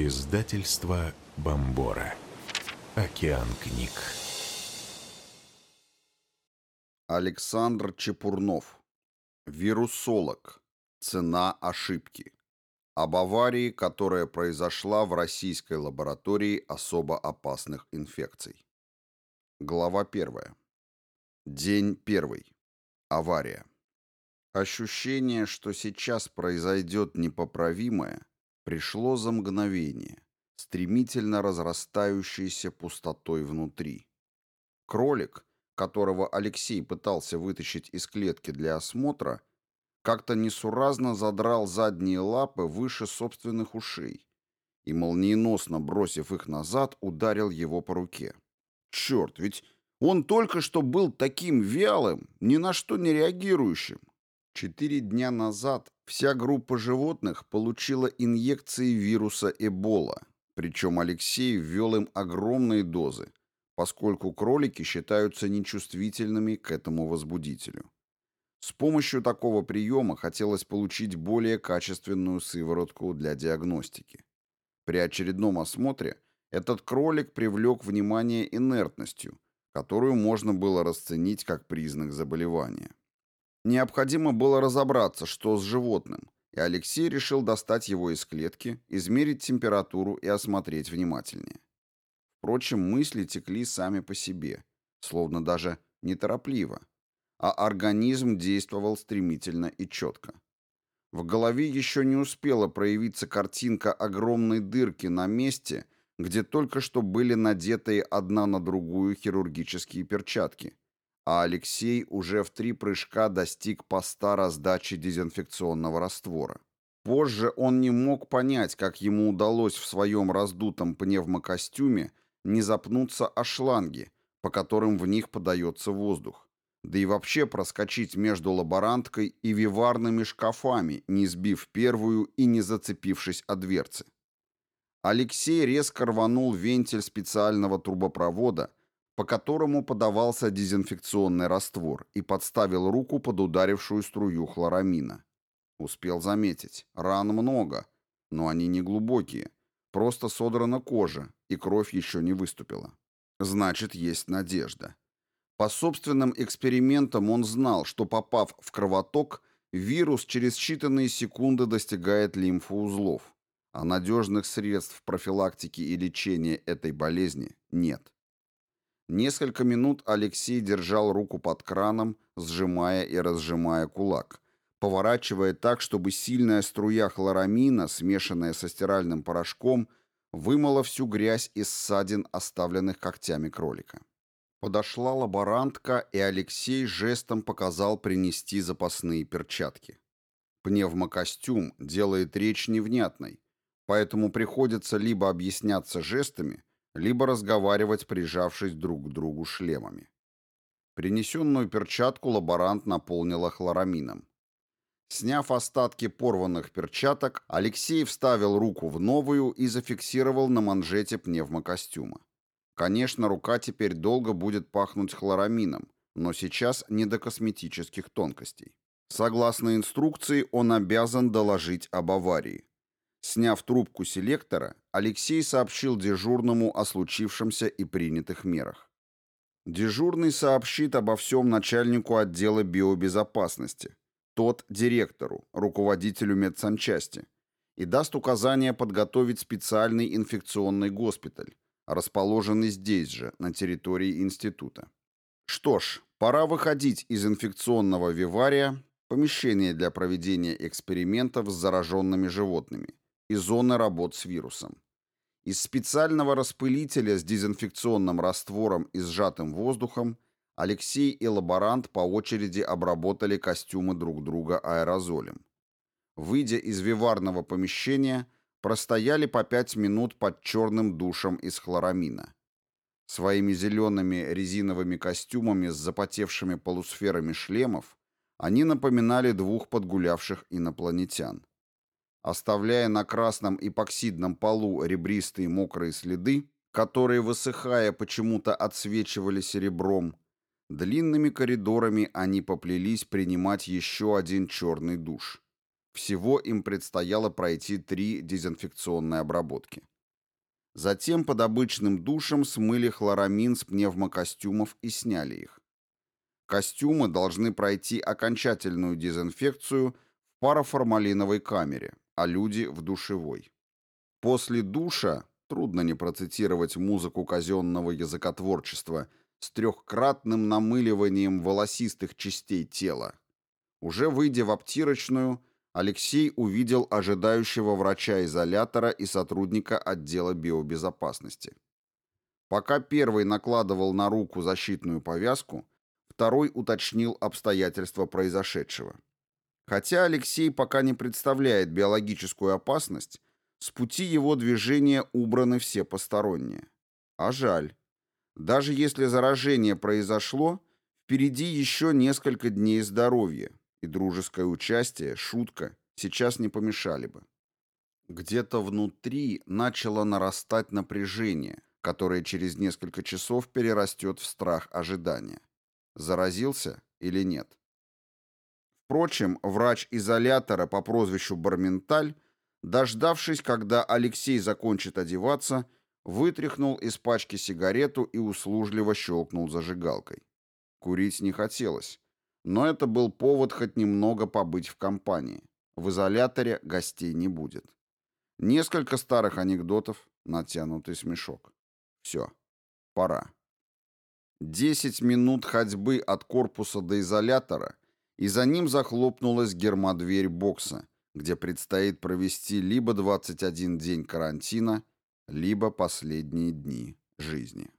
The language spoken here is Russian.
Издательство Бомбора. Океан книг. Александр Чепурнов. Вирусолог. Цена ошибки. Об аварии, которая произошла в российской лаборатории особо опасных инфекций. Глава первая. День первый. Авария. Ощущение, что сейчас произойдет непоправимое, пришло за мгновение, стремительно разрастающейся пустотой внутри. Кролик, которого Алексей пытался вытащить из клетки для осмотра, как-то несуразно задрал задние лапы выше собственных ушей и, молниеносно бросив их назад, ударил его по руке. Черт, ведь он только что был таким вялым, ни на что не реагирующим. Четыре дня назад вся группа животных получила инъекции вируса Эбола, причем Алексей ввел им огромные дозы, поскольку кролики считаются нечувствительными к этому возбудителю. С помощью такого приема хотелось получить более качественную сыворотку для диагностики. При очередном осмотре этот кролик привлек внимание инертностью, которую можно было расценить как признак заболевания. Необходимо было разобраться, что с животным, и Алексей решил достать его из клетки, измерить температуру и осмотреть внимательнее. Впрочем, мысли текли сами по себе, словно даже неторопливо, а организм действовал стремительно и четко. В голове еще не успела проявиться картинка огромной дырки на месте, где только что были надеты одна на другую хирургические перчатки, а Алексей уже в три прыжка достиг поста раздачи дезинфекционного раствора. Позже он не мог понять, как ему удалось в своем раздутом пневмокостюме не запнуться о шланги, по которым в них подается воздух, да и вообще проскочить между лаборанткой и виварными шкафами, не сбив первую и не зацепившись о дверцы. Алексей резко рванул вентиль специального трубопровода, по которому подавался дезинфекционный раствор, и подставил руку под ударившую струю хлорамина. Успел заметить, ран много, но они не глубокие, просто содрана кожа, и кровь еще не выступила. Значит, есть надежда. По собственным экспериментам он знал, что попав в кровоток, вирус через считанные секунды достигает лимфоузлов, а надежных средств профилактики и лечения этой болезни нет. Несколько минут Алексей держал руку под краном, сжимая и разжимая кулак, поворачивая так, чтобы сильная струя хлорамина, смешанная со стиральным порошком, вымыла всю грязь из ссадин, оставленных когтями кролика. Подошла лаборантка, и Алексей жестом показал принести запасные перчатки. Пневмокостюм делает речь невнятной, поэтому приходится либо объясняться жестами, либо разговаривать, прижавшись друг к другу шлемами. Принесенную перчатку лаборант наполнила хлорамином. Сняв остатки порванных перчаток, Алексей вставил руку в новую и зафиксировал на манжете пневмокостюма. Конечно, рука теперь долго будет пахнуть хлорамином, но сейчас не до косметических тонкостей. Согласно инструкции, он обязан доложить об аварии. Сняв трубку селектора, Алексей сообщил дежурному о случившемся и принятых мерах. Дежурный сообщит обо всем начальнику отдела биобезопасности, тот – директору, руководителю медсанчасти, и даст указание подготовить специальный инфекционный госпиталь, расположенный здесь же, на территории института. Что ж, пора выходить из инфекционного вивария, помещения для проведения экспериментов с зараженными животными, и зоны работ с вирусом. Из специального распылителя с дезинфекционным раствором и сжатым воздухом Алексей и лаборант по очереди обработали костюмы друг друга аэрозолем. Выйдя из виварного помещения, простояли по пять минут под черным душем из хлорамина. Своими зелеными резиновыми костюмами с запотевшими полусферами шлемов они напоминали двух подгулявших инопланетян. Оставляя на красном эпоксидном полу ребристые мокрые следы, которые, высыхая, почему-то отсвечивали серебром, длинными коридорами они поплелись принимать еще один черный душ. Всего им предстояло пройти три дезинфекционные обработки. Затем под обычным душем смыли хлорамин с пневмокостюмов и сняли их. Костюмы должны пройти окончательную дезинфекцию в параформалиновой камере, а люди в душевой. После душа, трудно не процитировать музыку казенного языкотворчества, с трехкратным намыливанием волосистых частей тела. Уже выйдя в обтирочную, Алексей увидел ожидающего врача-изолятора и сотрудника отдела биобезопасности. Пока первый накладывал на руку защитную повязку, второй уточнил обстоятельства произошедшего. Хотя Алексей пока не представляет биологическую опасность, с пути его движения убраны все посторонние. А жаль. Даже если заражение произошло, впереди еще несколько дней здоровья, и дружеское участие, шутка, сейчас не помешали бы. Где-то внутри начало нарастать напряжение, которое через несколько часов перерастет в страх ожидания. Заразился или нет? Впрочем, врач изолятора по прозвищу Барменталь, дождавшись, когда Алексей закончит одеваться, вытряхнул из пачки сигарету и услужливо щелкнул зажигалкой. Курить не хотелось, но это был повод хоть немного побыть в компании. В изоляторе гостей не будет. Несколько старых анекдотов, натянутый смешок. Все, пора. Десять минут ходьбы от корпуса до изолятора, и за ним захлопнулась гермодверь бокса, где предстоит провести либо 21 день карантина, либо последние дни жизни.